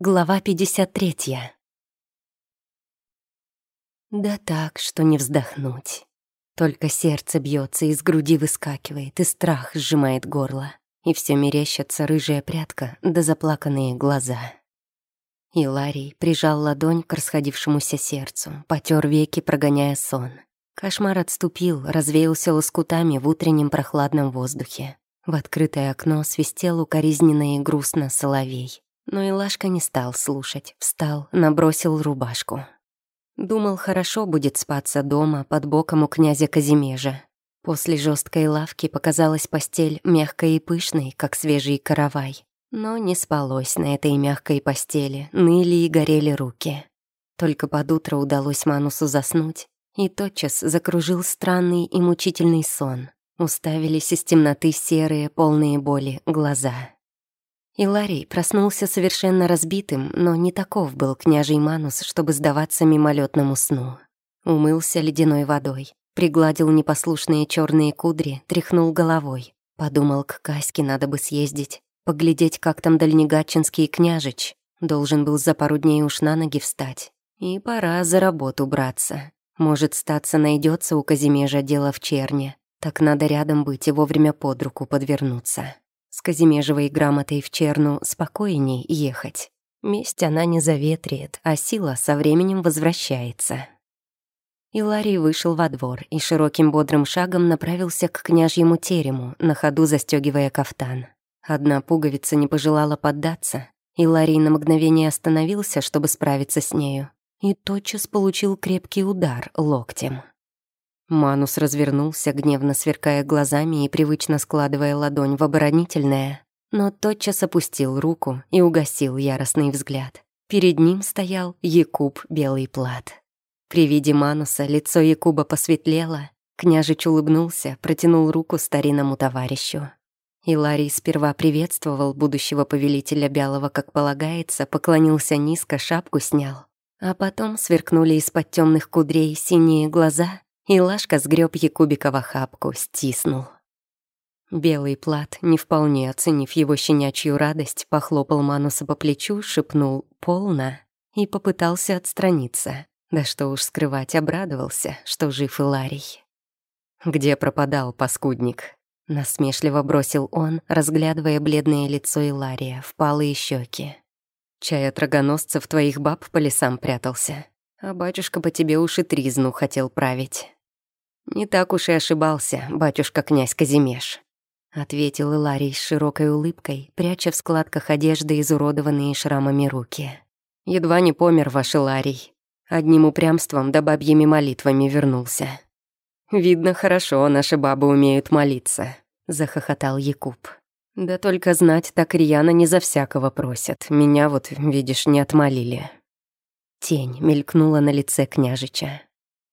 Глава 53. Да так, что не вздохнуть. Только сердце бьется, из груди выскакивает, и страх сжимает горло. И все мерещится рыжая прядка да заплаканные глаза. И Ларий прижал ладонь к расходившемуся сердцу, потер веки, прогоняя сон. Кошмар отступил, развеялся лоскутами в утреннем прохладном воздухе. В открытое окно свистел укоризненно и грустно соловей. Но Илашка не стал слушать, встал, набросил рубашку. Думал, хорошо будет спаться дома под боком у князя Казимежа. После жесткой лавки показалась постель мягкой и пышной, как свежий каравай. Но не спалось на этой мягкой постели, ныли и горели руки. Только под утро удалось Манусу заснуть, и тотчас закружил странный и мучительный сон. Уставились из темноты серые, полные боли, глаза. Иларий проснулся совершенно разбитым, но не таков был княжий Манус, чтобы сдаваться мимолетному сну. Умылся ледяной водой, пригладил непослушные черные кудри, тряхнул головой. Подумал, к Каське надо бы съездить, поглядеть, как там дальнегатчинский княжич. Должен был за пару дней уж на ноги встать. И пора за работу браться. Может, статься найдется у Казимежа дело в черне. Так надо рядом быть и вовремя под руку подвернуться. С Казимежевой грамотой в Черну спокойней ехать. Месть она не заветриет, а сила со временем возвращается. Иларий вышел во двор и широким бодрым шагом направился к княжьему терему, на ходу застегивая кафтан. Одна пуговица не пожелала поддаться. Иларий на мгновение остановился, чтобы справиться с нею, и тотчас получил крепкий удар локтем. Манус развернулся, гневно сверкая глазами и привычно складывая ладонь в оборонительное, но тотчас опустил руку и угасил яростный взгляд. Перед ним стоял Якуб Белый Плат. При виде Мануса лицо Якуба посветлело, княжич улыбнулся, протянул руку старинному товарищу. Иларий сперва приветствовал будущего повелителя Бялого, как полагается, поклонился низко, шапку снял. А потом сверкнули из-под темных кудрей синие глаза, и Лашка сгреб Якубика в охапку, стиснул. Белый плат, не вполне оценив его щенячью радость, похлопал Мануса по плечу, шепнул «полно» и попытался отстраниться. Да что уж скрывать, обрадовался, что жив Иларий. «Где пропадал паскудник?» Насмешливо бросил он, разглядывая бледное лицо Илария, впалые щеки. «Чай от рогоносцев твоих баб по лесам прятался, а батюшка по тебе уж и тризну хотел править». «Не так уж и ошибался, батюшка-князь Казимеш», — ответил Иларий с широкой улыбкой, пряча в складках одежды изуродованные шрамами руки. «Едва не помер ваш Иларий. Одним упрямством да бабьими молитвами вернулся». «Видно, хорошо наши бабы умеют молиться», — захохотал Якуб. «Да только знать так рьяно не за всякого просят. Меня вот, видишь, не отмолили». Тень мелькнула на лице княжича.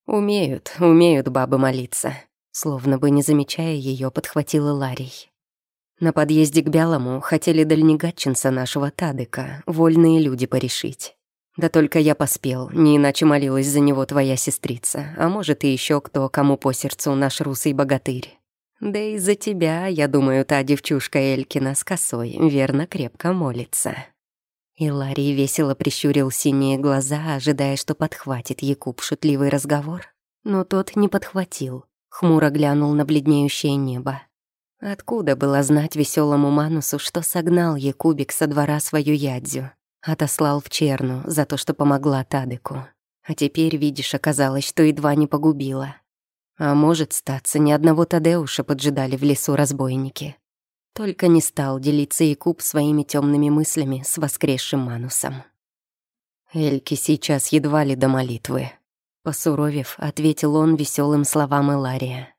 «Умеют, умеют бабы молиться», словно бы не замечая ее, подхватила Ларий. На подъезде к Бялому хотели дальнегатчинца нашего Тадыка, вольные люди порешить. Да только я поспел, не иначе молилась за него твоя сестрица, а может и еще кто, кому по сердцу наш русый богатырь. Да и за тебя, я думаю, та девчушка Элькина с косой верно крепко молится». И Ларий весело прищурил синие глаза, ожидая, что подхватит Якуб шутливый разговор. Но тот не подхватил, хмуро глянул на бледнеющее небо. Откуда было знать веселому Манусу, что согнал Якубик со двора свою ядзю, отослал в Черну за то, что помогла Тадыку. А теперь, видишь, оказалось, что едва не погубила. А может, статься, ни одного Тадеуша поджидали в лесу разбойники. Только не стал делиться Якуб своими темными мыслями с воскресшим Манусом. Эльки сейчас едва ли до молитвы. Посуровев, ответил он веселым словам Илария.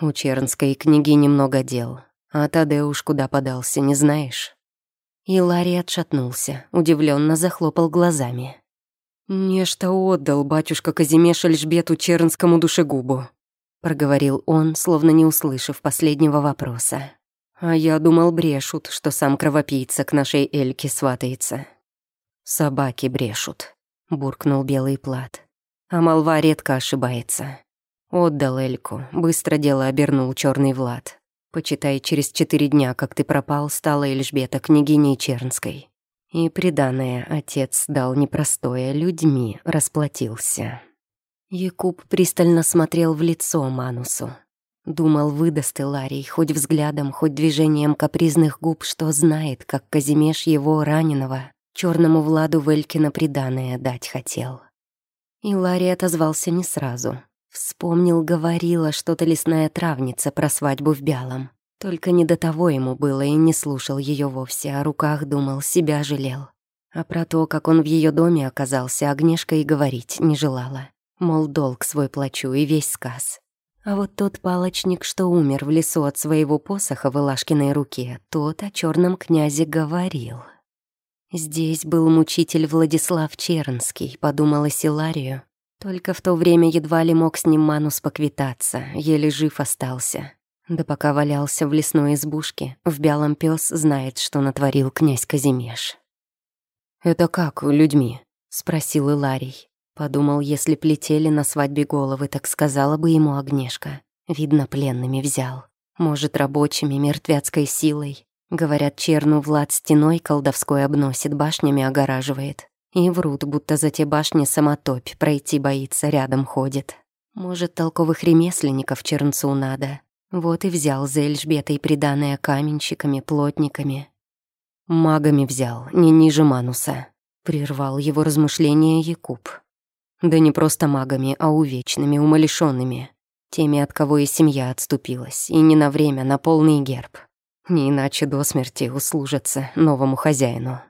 У Чернской книги немного дел, а Тадеуш куда подался, не знаешь? Иларий отшатнулся, удивленно захлопал глазами. «Нечто отдал батюшка Казимеш Эльжбету Чернскому душегубу», проговорил он, словно не услышав последнего вопроса. А я думал, брешут, что сам кровопийца к нашей Эльке сватается. Собаки брешут, буркнул белый плат. А молва редко ошибается. Отдал Эльку, быстро дело обернул черный Влад. Почитай, через четыре дня, как ты пропал, стала Эльжбета княгиней Чернской. И приданное отец дал непростое, людьми расплатился. Якуб пристально смотрел в лицо Манусу. Думал, выдаст Иларий хоть взглядом, хоть движением капризных губ, что знает, как Казимеш его раненого черному Владу Велькина приданное дать хотел. Иларий отозвался не сразу. Вспомнил, говорила что-то лесная травница про свадьбу в Бялом. Только не до того ему было и не слушал ее вовсе, о руках думал, себя жалел. А про то, как он в ее доме оказался, Агнешка и говорить не желала. Мол, долг свой плачу и весь сказ. А вот тот палочник, что умер в лесу от своего посоха в Илашкиной руке, тот о черном князе говорил. Здесь был мучитель Владислав Чернский, подумала Силарию. Только в то время едва ли мог с ним Манус поквитаться, еле жив остался. Да пока валялся в лесной избушке, в белом пес знает, что натворил князь Казимеш. «Это как, людьми?» — спросил Иларий. Подумал, если плетели на свадьбе головы, так сказала бы ему Огнешка. Видно, пленными взял. Может, рабочими, мертвяцкой силой. Говорят, черну Влад стеной колдовской обносит, башнями огораживает. И врут, будто за те башни самотопь пройти боится, рядом ходит. Может, толковых ремесленников чернцу надо. Вот и взял за Эльжбетой приданное каменщиками, плотниками. Магами взял, не ниже Мануса. Прервал его размышления Якуб. Да не просто магами, а увечными, умалишенными. Теми, от кого и семья отступилась, и не на время, на полный герб. Не иначе до смерти услужатся новому хозяину.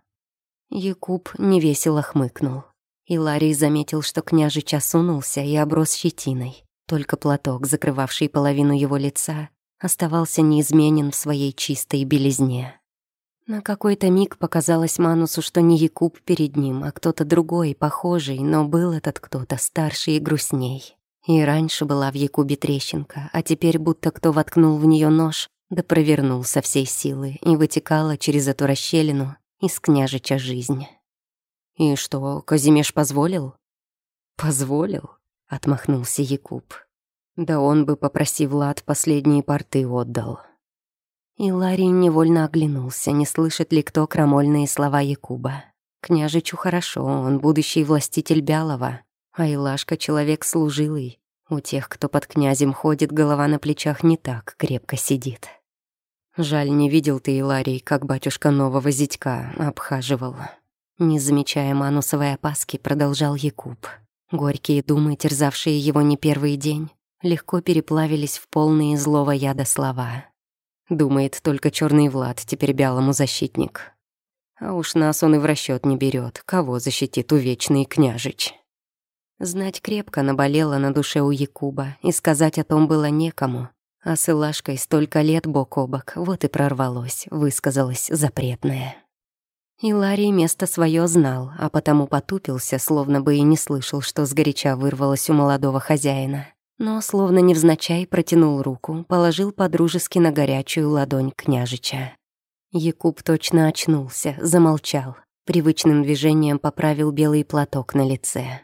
Якуб невесело хмыкнул. И Ларий заметил, что княжич осунулся и оброс щетиной. Только платок, закрывавший половину его лица, оставался неизменен в своей чистой белизне. На какой-то миг показалось Манусу, что не Якуб перед ним, а кто-то другой, похожий, но был этот кто-то старше и грустней. И раньше была в Якубе трещинка, а теперь будто кто воткнул в нее нож, да провернул со всей силы и вытекала через эту расщелину из княжича жизнь. «И что, Казимеш позволил?» «Позволил?» — отмахнулся Якуб. «Да он бы, попросив Влад, последние порты отдал». И Ларий невольно оглянулся, не слышит ли кто крамольные слова Якуба. Княжичу хорошо, он будущий властитель Бялова, а Илашка — человек служилый. У тех, кто под князем ходит, голова на плечах не так крепко сидит. Жаль, не видел ты, Иларий, как батюшка нового зятька обхаживал. Не замечая манусовой опаски, продолжал Якуб. Горькие думы, терзавшие его не первый день, легко переплавились в полные злого яда слова. Думает только черный Влад, теперь бялому защитник. А уж нас он и в расчет не берет, кого защитит увечный княжич. Знать крепко наболело на душе у Якуба, и сказать о том было некому. А с Илашкой столько лет бок о бок, вот и прорвалось, высказалось запретное. И Ларий место свое знал, а потому потупился, словно бы и не слышал, что сгоряча вырвалось у молодого хозяина. Но, словно невзначай, протянул руку, положил подружески на горячую ладонь княжича. Якуб точно очнулся, замолчал. Привычным движением поправил белый платок на лице.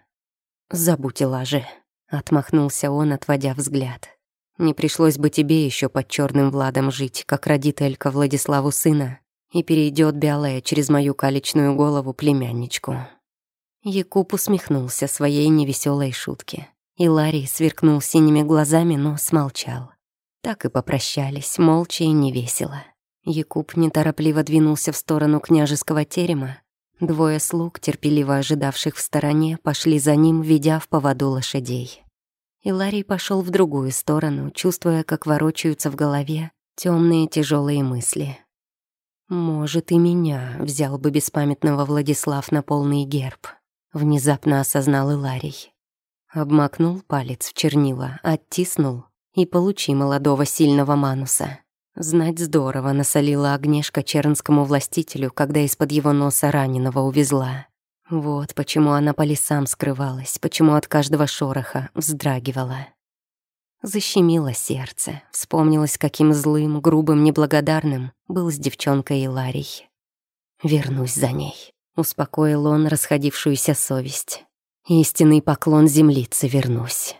«Забудь, Лаже», — отмахнулся он, отводя взгляд. «Не пришлось бы тебе еще под черным Владом жить, как родит Элька Владиславу сына, и перейдет Бялая через мою калечную голову племянничку». Якуб усмехнулся своей невеселой шутке. И Ларри сверкнул синими глазами, но смолчал. Так и попрощались, молча и невесело. Якуб неторопливо двинулся в сторону княжеского терема. Двое слуг, терпеливо ожидавших в стороне, пошли за ним, ведя в поводу лошадей. И Ларри пошел в другую сторону, чувствуя, как ворочаются в голове темные тяжелые мысли. «Может, и меня взял бы беспамятного Владислав на полный герб», — внезапно осознал Иларий. Обмакнул палец в чернила, оттиснул и получи молодого сильного Мануса. Знать здорово насолила Огнешка чернскому властителю, когда из-под его носа раненого увезла. Вот почему она по лесам скрывалась, почему от каждого шороха вздрагивала. Защемило сердце, вспомнилось, каким злым, грубым, неблагодарным был с девчонкой Иларий. «Вернусь за ней», — успокоил он расходившуюся совесть. «Истинный поклон землице вернусь».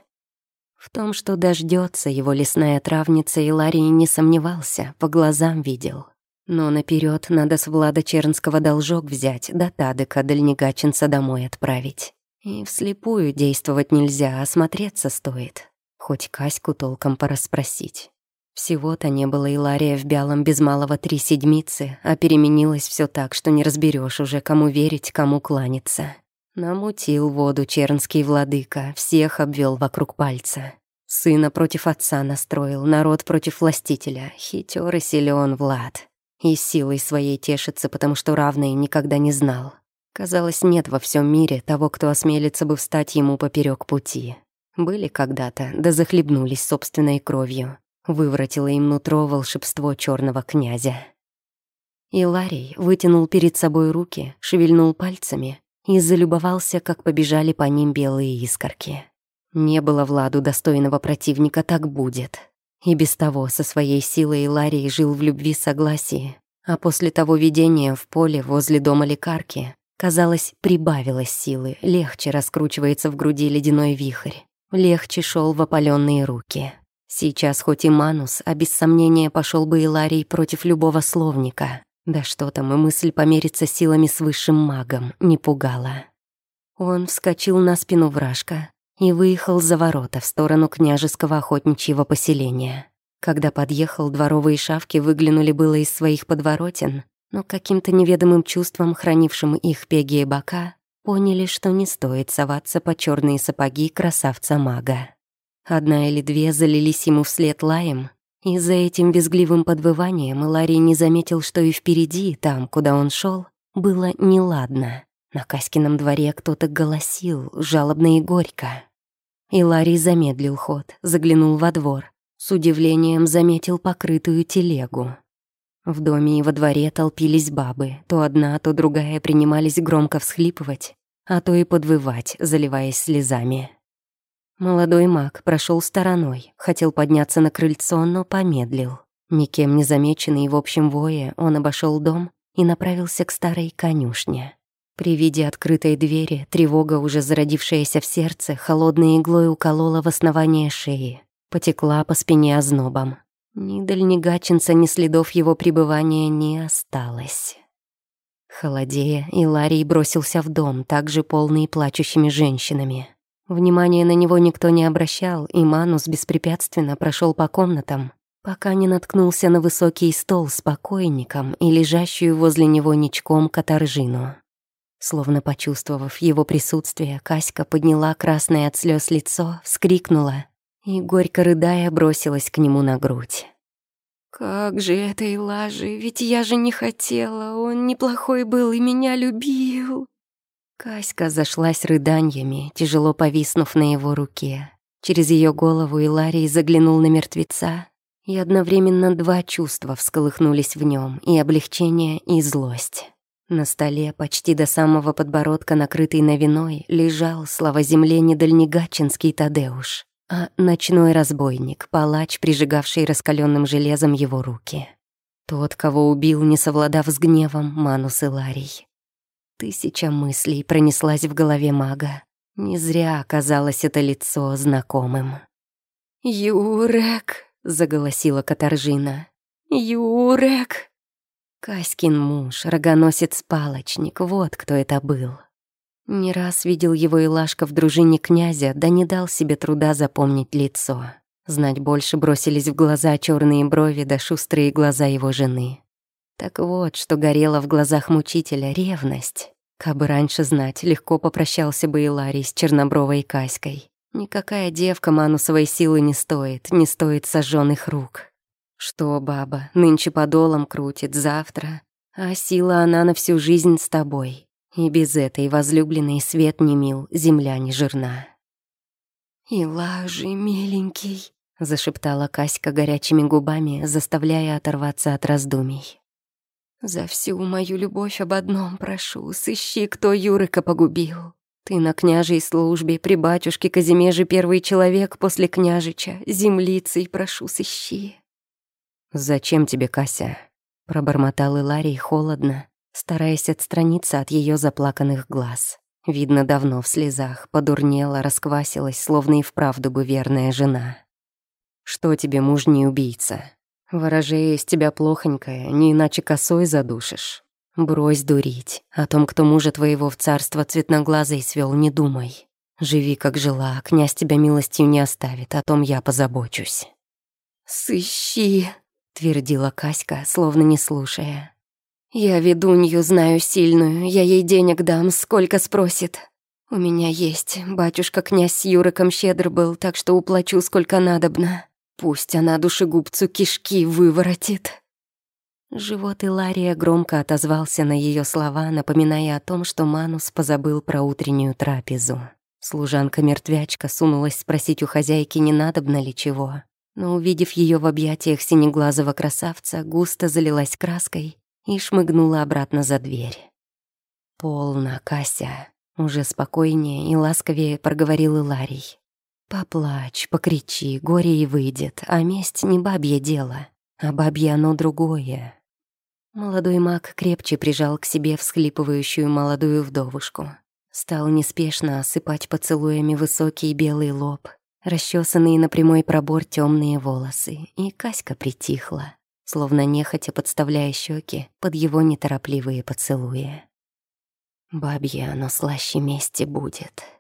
В том, что дождется его лесная травница, Иларий не сомневался, по глазам видел. Но наперед надо с Влада Чернского должок взять, да Тадыка дальнегаченца домой отправить. И вслепую действовать нельзя, а смотреться стоит. Хоть Каську толком порасспросить. Всего-то не было и Лария в Бялом без малого три седмицы, а переменилось все так, что не разберешь уже, кому верить, кому кланяться. Намутил воду чернский владыка, всех обвел вокруг пальца. Сына против отца настроил, народ против властителя. Хитер и силен Влад. И силой своей тешится, потому что равный никогда не знал. Казалось, нет во всем мире того, кто осмелится бы встать ему поперек пути. Были когда-то, да захлебнулись собственной кровью. Выворотило им нутро волшебство черного князя. И Ларий вытянул перед собой руки, шевельнул пальцами и залюбовался, как побежали по ним белые искорки. Не было Владу достойного противника, так будет. И без того со своей силой Ларий жил в любви согласии, а после того видения в поле возле дома лекарки, казалось, прибавилось силы, легче раскручивается в груди ледяной вихрь, легче шел в опаленные руки. Сейчас хоть и Манус, а без сомнения пошел бы и Ларий против любого словника. Да что там, и мысль помериться силами с высшим магом не пугала. Он вскочил на спину вражка и выехал за ворота в сторону княжеского охотничьего поселения. Когда подъехал, дворовые шавки выглянули было из своих подворотен, но каким-то неведомым чувством, хранившим их пеги и бока, поняли, что не стоит соваться по черные сапоги красавца-мага. Одна или две залились ему вслед лаем, и за этим визгливым подвыванием Ларри не заметил, что и впереди, там, куда он шел, было неладно. На Каськином дворе кто-то голосил, жалобно и горько. И Ларри замедлил ход, заглянул во двор. С удивлением заметил покрытую телегу. В доме и во дворе толпились бабы. То одна, то другая принимались громко всхлипывать, а то и подвывать, заливаясь слезами. Молодой маг прошел стороной, хотел подняться на крыльцо, но помедлил. Никем не замеченный в общем вое, он обошел дом и направился к старой конюшне. При виде открытой двери тревога, уже зародившаяся в сердце, холодной иглой уколола в основание шеи, потекла по спине ознобом. Ни дальнегаченца, ни следов его пребывания не осталось. Холодея, Иларий бросился в дом, также полный плачущими женщинами. Внимания на него никто не обращал, и Манус беспрепятственно прошел по комнатам, пока не наткнулся на высокий стол с покойником и лежащую возле него ничком каторжину. Словно почувствовав его присутствие, Каська подняла красное от слез лицо, вскрикнула и, горько рыдая, бросилась к нему на грудь. «Как же этой лажи, ведь я же не хотела, он неплохой был и меня любил!» Каська зашлась рыданиями, тяжело повиснув на его руке. Через ее голову Иларий заглянул на мертвеца, и одновременно два чувства всколыхнулись в нем: и облегчение, и злость. На столе, почти до самого подбородка, накрытый новиной, лежал, слава земле, недальнегачинский Тадеуш, а ночной разбойник, палач, прижигавший раскаленным железом его руки. Тот, кого убил, не совладав с гневом, Манус Иларий. Тысяча мыслей пронеслась в голове мага. Не зря оказалось это лицо знакомым. «Юрек!» — заголосила Катаржина. «Юрек!» Каськин муж, рогоносец-палочник, вот кто это был. Не раз видел его Илашка в дружине князя, да не дал себе труда запомнить лицо. Знать больше бросились в глаза черные брови да шустрые глаза его жены. Так вот, что горело в глазах мучителя ревность. Кабы раньше знать, легко попрощался бы и Ларий с чернобровой Каськой. Никакая девка манусовой силы не стоит, не стоит сожженных рук. Что, баба, нынче подолом крутит, завтра, а сила она на всю жизнь с тобой. И без этой возлюбленной свет не мил, земля не жирна. «И лажи, миленький», — зашептала Каська горячими губами, заставляя оторваться от раздумий. За всю мою любовь об одном прошу, сыщи, кто Юрика погубил. Ты на княжей службе, при батюшке Казимеже первый человек после княжича, землицей прошу, сыщи. «Зачем тебе, Кася?» — пробормотал Иларий холодно, стараясь отстраниться от ее заплаканных глаз. Видно, давно в слезах, подурнела, расквасилась, словно и вправду бы верная жена. «Что тебе, мужний убийца? Ворожея из тебя плохонькая, не иначе косой задушишь. Брось дурить. О том, кто мужа твоего в царство цветноглазой свел, не думай. Живи, как жила, князь тебя милостью не оставит, о том я позабочусь». «Сыщи», — твердила Каська, словно не слушая. «Я ведунью знаю сильную, я ей денег дам, сколько спросит. У меня есть, батюшка князь с Юриком щедр был, так что уплачу, сколько надобно. Пусть она душегубцу кишки выворотит». Живот Илария громко отозвался на ее слова, напоминая о том, что Манус позабыл про утреннюю трапезу. Служанка-мертвячка сунулась спросить у хозяйки, не надобно ли чего. Но, увидев ее в объятиях синеглазого красавца, густо залилась краской и шмыгнула обратно за дверь. «Полно, Кася», — уже спокойнее и ласковее проговорил Иларий. «Поплачь, покричи, горе и выйдет, а месть не бабье дело, а бабье оно другое». Молодой маг крепче прижал к себе всхлипывающую молодую вдовушку. Стал неспешно осыпать поцелуями высокий белый лоб, расчесанные на прямой пробор темные волосы, и Каська притихла, словно нехотя подставляя щеки под его неторопливые поцелуи. «Бабье оно слаще мести будет», —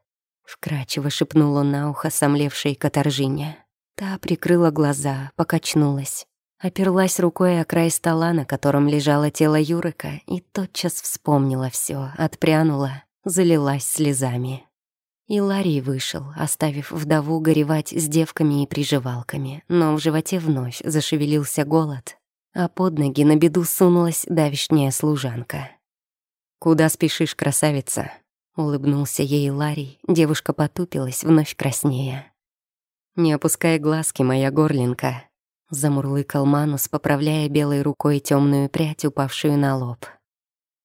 вкрадчиво шепнул на ухо сомлевшей каторжине. Та прикрыла глаза, покачнулась, оперлась рукой о край стола, на котором лежало тело Юрика, и тотчас вспомнила все, отпрянула залилась слезами. И Ларий вышел, оставив вдову горевать с девками и приживалками, но в животе вновь зашевелился голод, а под ноги на беду сунулась давишняя служанка. «Куда спешишь, красавица?» — улыбнулся ей Ларий, девушка потупилась, вновь краснея. «Не опускай глазки, моя горлинка», — замурлыкал Манус, поправляя белой рукой темную прядь, упавшую на лоб.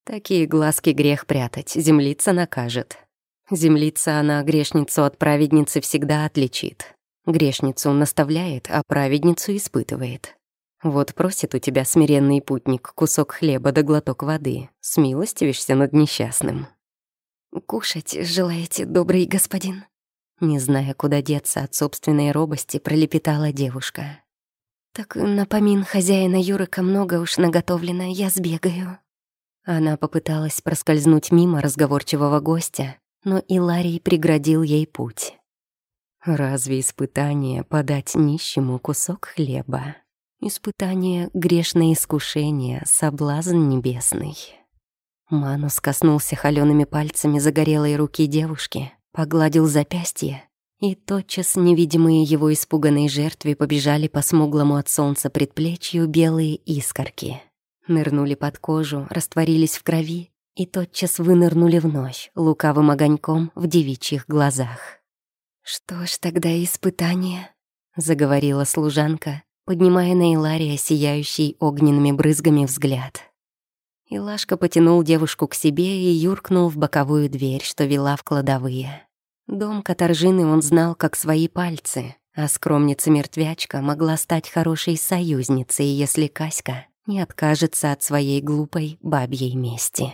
Такие глазки грех прятать, землица накажет. Землица она грешницу от праведницы всегда отличит. Грешницу наставляет, а праведницу испытывает. Вот просит у тебя смиренный путник кусок хлеба да глоток воды. Смилостивишься над несчастным. «Кушать желаете, добрый господин?» Не зная, куда деться от собственной робости, пролепетала девушка. «Так напомин хозяина Юрика много уж наготовлено, я сбегаю». Она попыталась проскользнуть мимо разговорчивого гостя, но Иларий преградил ей путь. Разве испытание подать нищему кусок хлеба? Испытание — грешное искушение, соблазн небесный. Манус коснулся холёными пальцами загорелой руки девушки, погладил запястье, и тотчас невидимые его испуганной жертве побежали по смуглому от солнца предплечью белые искорки нырнули под кожу, растворились в крови и тотчас вынырнули вновь, лукавым огоньком в девичьих глазах. «Что ж тогда испытание?» — заговорила служанка, поднимая на Илария сияющий огненными брызгами взгляд. Илашка потянул девушку к себе и юркнул в боковую дверь, что вела в кладовые. Дом Катаржины он знал как свои пальцы, а скромница-мертвячка могла стать хорошей союзницей, если Каська не откажется от своей глупой бабьей мести.